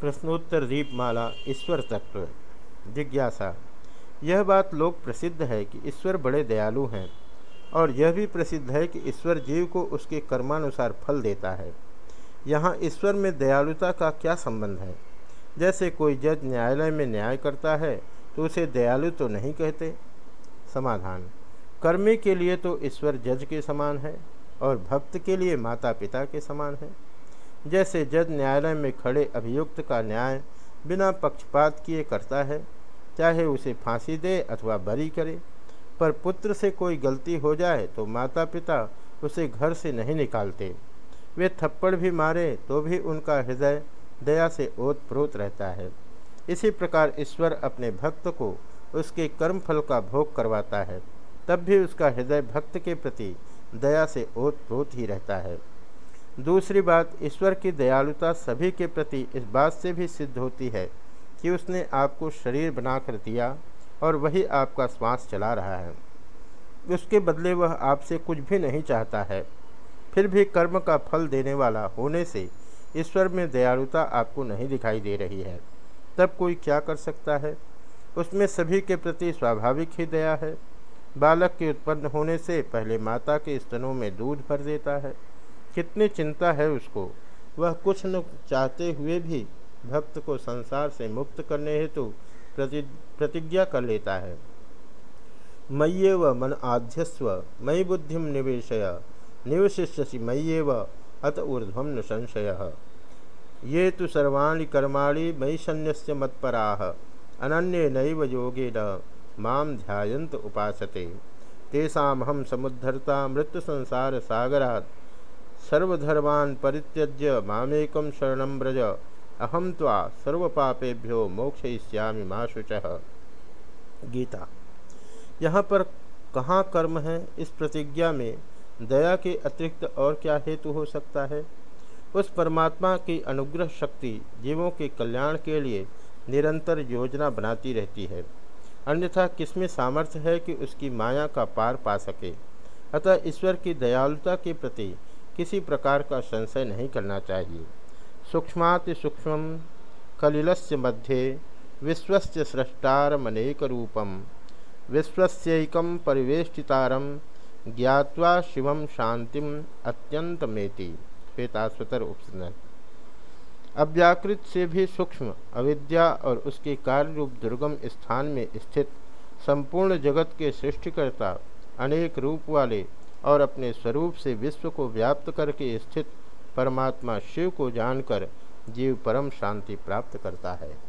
प्रश्नोत्तर दीपमाला ईश्वर तत्व। जिज्ञासा, यह बात लोग प्रसिद्ध है कि ईश्वर बड़े दयालु हैं, और यह भी प्रसिद्ध है कि ईश्वर जीव को उसके कर्मानुसार फल देता है। यहाँ ईश्वर में दयालुता का क्या संबंध है? जैसे कोई जज न्यायालय में न्याय करता है तो उसे दयालु तो नहीं कहते। समाधान, कर्मी के लिए तो ईश्वर जज के समान है, और भक्त के लिए माता पिता के समान है। जैसे जज न्यायालय में खड़े अभियुक्त का न्याय बिना पक्षपात किए करता है, चाहे उसे फांसी दे अथवा बरी करे, पर पुत्र से कोई गलती हो जाए तो माता पिता उसे घर से नहीं निकालते। वे थप्पड़ भी मारे तो भी उनका हृदय दया से ओत प्रोत रहता है। इसी प्रकार ईश्वर अपने भक्त को उसके कर्म फल का भोग करवाता है, तब भी उसका हृदय भक्त के प्रति दया से ओत प्रोत ही रहता है। दूसरी बात, ईश्वर की दयालुता सभी के प्रति इस बात से भी सिद्ध होती है कि उसने आपको शरीर बनाकर दिया और वही आपका श्वास चला रहा है। उसके बदले वह आपसे कुछ भी नहीं चाहता है। फिर भी कर्म का फल देने वाला होने से ईश्वर में दयालुता आपको नहीं दिखाई दे रही है। तब कोई क्या कर सकता है? उसमें सभी के प्रति स्वाभाविक ही दया है। बालक के उत्पन्न होने से पहले माता के स्तनों में दूध भर देता है। कितनी चिंता है उसको। वह कुछ न चाहते हुए भी भक्त को संसार से मुक्त करने हेतु प्रति, प्रतिज्ञा कर लेता है। मय्ये व मन आध्यस्व, मयि बुद्धिम निवेशय, निवशिष्यसि मय्ये व अत ऊर्ध्व न संशय। ये तो सर्वाणी कर्माणि मयि सन्यस्य मत्पराः, अनन्य नैव योगेन माम ध्यायंत उपासते। तेषाहम समुद्धरता मृत्यु संसार सागरात् सर्वधर्मान परित्यज्य मामेकम शरण व्रज। अहम त्वा सर्वपापेभ्यो मोक्षयिष्यामि माँ शुच। गीता। यहाँ पर कहाँ कर्म है? इस प्रतिज्ञा में दया के अतिरिक्त और क्या हेतु हो सकता है? उस परमात्मा की अनुग्रह शक्ति जीवों के कल्याण के लिए निरंतर योजना बनाती रहती है। अन्यथा किसमें सामर्थ्य है कि उसकी माया का पार पा सके? अतः ईश्वर की दयालुता के प्रति किसी प्रकार का संशय नहीं करना चाहिए। सूक्ष्माति सूक्ष्म, कलिलस्य मध्य विश्वस्य सृष्टारमनेक रूपम। विश्वस्यैकम परिवेष्टितारम ज्ञावा शिवम शांतिम अत्यंतमेति श्वेताश्वतर उपसन अव्याकृत से भी सूक्ष्म, अविद्या और उसके कार्य रूप दुर्गम स्थान में स्थित संपूर्ण जगत के सृष्टिकर्ता अनेक रूप वाले और अपने स्वरूप से विश्व को व्याप्त करके स्थित परमात्मा शिव को जानकर जीव परम शांति प्राप्त करता है।